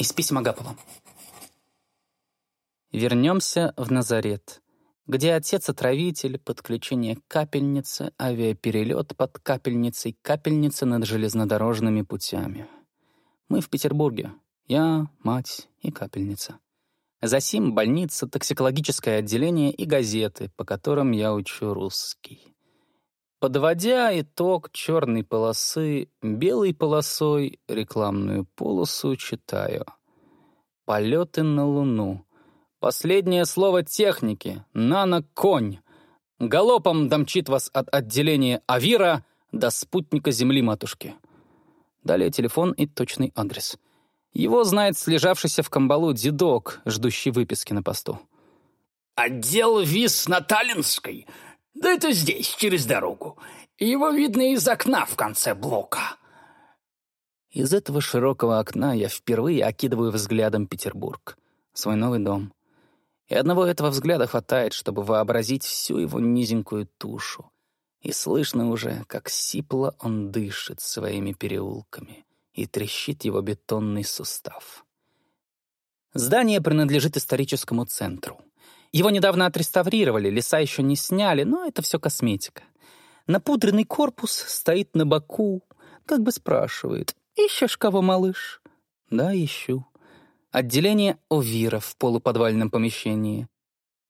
Из писем Агапова. Вернемся в Назарет, где отец-отравитель, подключение к капельнице, авиаперелет под капельницей, капельница над железнодорожными путями. Мы в Петербурге. Я, мать и капельница. Засим больница, токсикологическое отделение и газеты, по которым я учу русский. Подводя итог черной полосы, белой полосой рекламную полосу читаю. Полеты на Луну. Последнее слово техники. Нано-конь. Галопом домчит вас от отделения Авира до спутника Земли-матушки. Далее телефон и точный адрес — его знает слежавшийся в камбалу дедок, ждущий выписки на посту. «Отдел виз на Таллинской? Да это здесь, через дорогу. Его видно из окна в конце блока». Из этого широкого окна я впервые окидываю взглядом Петербург, свой новый дом. И одного этого взгляда хватает, чтобы вообразить всю его низенькую тушу. И слышно уже, как сипло он дышит своими переулками — и трещит его бетонный сустав. Здание принадлежит историческому центру. Его недавно отреставрировали, леса еще не сняли, но это все косметика. Напудренный корпус стоит на боку, как бы спрашивает, «Ищешь кого, малыш?» «Да, ищу». Отделение Овира в полуподвальном помещении.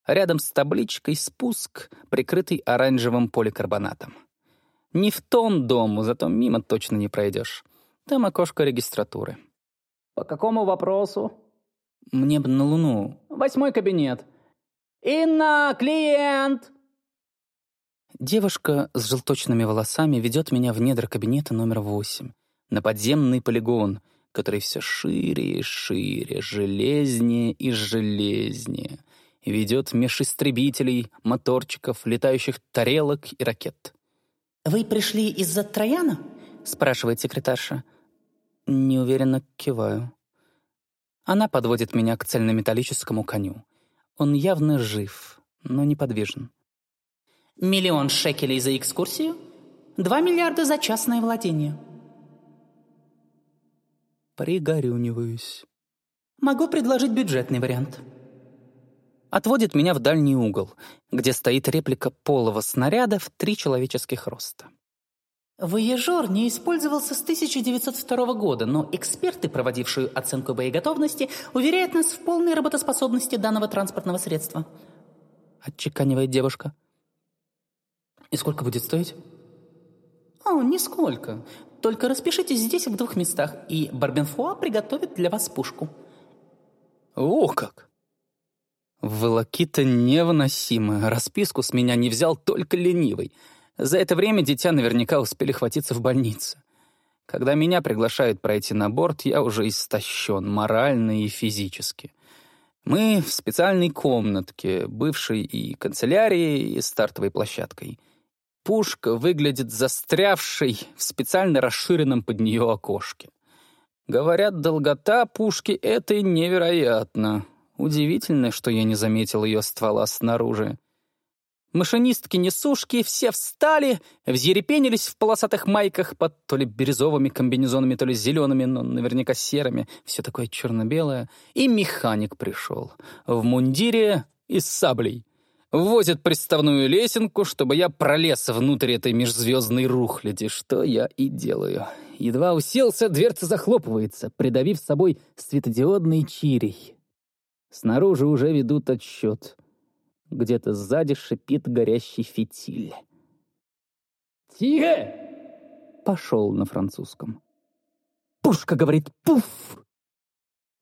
Рядом с табличкой «Спуск», прикрытый оранжевым поликарбонатом. Не в том дому, зато мимо точно не пройдешь. Там окошко регистратуры. «По какому вопросу?» «Мне бы на Луну». «Восьмой кабинет». «Инна, клиент!» Девушка с желточными волосами ведет меня в недра кабинета номер восемь, на подземный полигон, который все шире и шире, железнее и железнее, и ведет меж истребителей, моторчиков, летающих тарелок и ракет. «Вы пришли из-за Трояна?» — спрашивает секретарша. Неуверенно киваю. Она подводит меня к цельнометаллическому коню. Он явно жив, но неподвижен. «Миллион шекелей за экскурсию? Два миллиарда за частное владение». Пригорюниваюсь. «Могу предложить бюджетный вариант». Отводит меня в дальний угол, где стоит реплика полого снаряда в три человеческих роста. Воежор не использовался с 1902 года, но эксперты, проводившие оценку боеготовности, уверяют нас в полной работоспособности данного транспортного средства. Отчеканивает девушка. И сколько будет стоить? О, нисколько. Только распишитесь здесь в двух местах, и Барбенфуа приготовит для вас пушку. О, как! Волокита невыносимая. Расписку с меня не взял только ленивый — за это время дитя наверняка успели хватиться в больнице. Когда меня приглашают пройти на борт, я уже истощен морально и физически. Мы в специальной комнатке, бывшей и канцелярией, и стартовой площадкой. Пушка выглядит застрявшей в специально расширенном под нее окошке. Говорят, долгота пушки — это невероятно. Удивительно, что я не заметил ее ствола снаружи. Машинистки-несушки все встали, взъерепенились в полосатых майках под то ли бирюзовыми комбинезонами, то ли зелеными, но наверняка серыми, все такое черно-белое. И механик пришел в мундире и с саблей. Возит приставную лесенку, чтобы я пролез внутрь этой межзвездной рухляди, что я и делаю. Едва уселся, дверца захлопывается, придавив с собой светодиодный чирий. Снаружи уже ведут отсчет — где-то сзади шипит горящий фитиль. «Тихо!» Пошел на французском. «Пушка говорит «пуф!»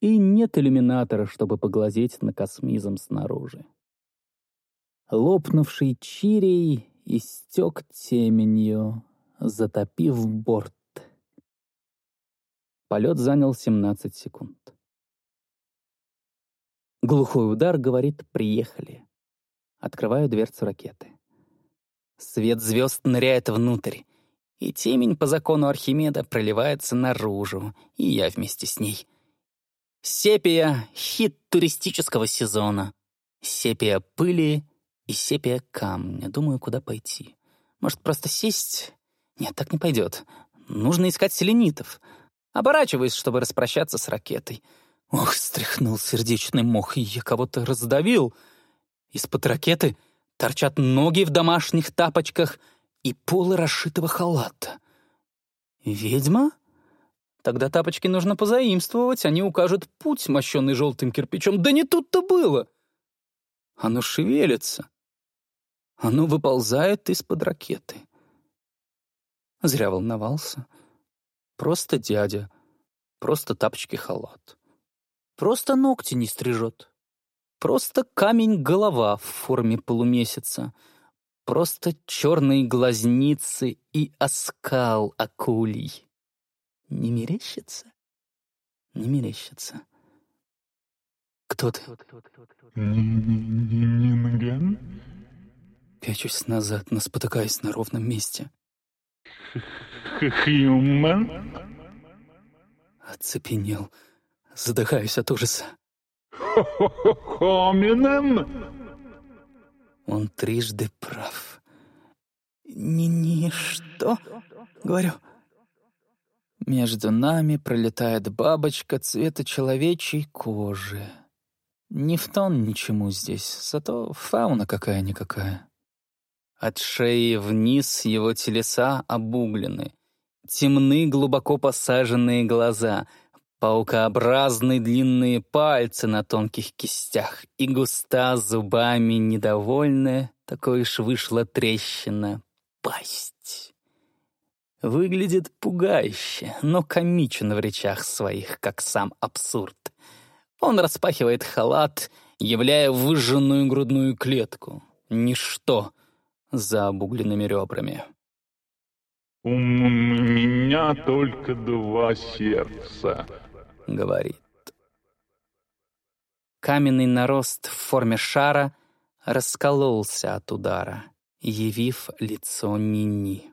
И нет иллюминатора, чтобы поглазеть на космизм снаружи. Лопнувший чирий истек теменью, затопив борт. Полет занял 17 секунд. Глухой удар говорит «приехали». Открываю дверцу ракеты. Свет звезд ныряет внутрь, и темень по закону Архимеда проливается наружу, и я вместе с ней. Сепия — хит туристического сезона. Сепия пыли и сепия камня. Думаю, куда пойти. Может, просто сесть? Нет, так не пойдет. Нужно искать селенитов. Оборачиваюсь, чтобы распрощаться с ракетой. Ох, стряхнул сердечный мох, и я кого-то раздавил. Из-под ракеты торчат ноги в домашних тапочках и полы расшитого халата. Ведьма? Тогда тапочки нужно позаимствовать, они укажут путь, мощенный желтым кирпичом. Да не тут-то было! Оно шевелится. Оно выползает из-под ракеты. Зря волновался. Просто дядя. Просто тапочки-халат. Просто ногти не стрижет. Просто камень-голова в форме полумесяца. Просто черные глазницы и оскал акулий. Не мерещится? Не мерещится. Кто ты? Нинген? Пячусь назад, наспотыкаясь на ровном месте. Хьюман? Оцепенел. Задыхаюсь от ужаса. Хоминен? Он трижды прав. «Не-не, что?» — говорю. Между нами пролетает бабочка цвета человечьей кожи. Не в тон ничему здесь, зато фауна какая-никакая. От шеи вниз его телеса обуглены. Темны глубоко посаженные глаза, паукообразные длинные пальцы на тонких кистях и густа зубами недовольная, такой уж вышла трещина, пасть. Выглядит пугающе, но комичен в речах своих, как сам абсурд. Он распахивает халат, являя выжженную грудную клетку. Ничто за обугленными ребрами. У меня только два сердца. Говорит. Каменный нарост в форме шара раскололся от удара, явив лицо Нини.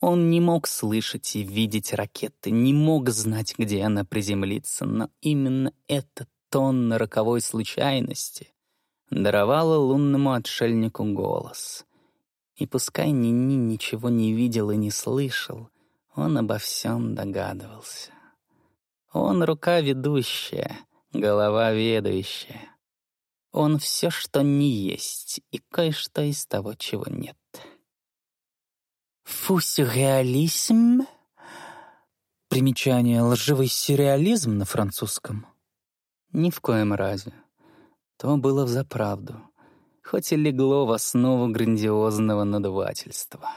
Он не мог слышать и видеть ракеты, не мог знать, где она приземлится, но именно этот тон роковой случайности даровала лунному отшельнику голос. И пускай Нини ничего не видел и не слышал, он обо всем догадывался. Он рука ведущая, голова ведущая. Он все, что не есть, и кое-что из того, чего нет. Фу-сюрреализм. Примечание «лживый сюрреализм» на французском. Ни в коем разе. То было взаправду, хоть и легло в основу грандиозного надувательства.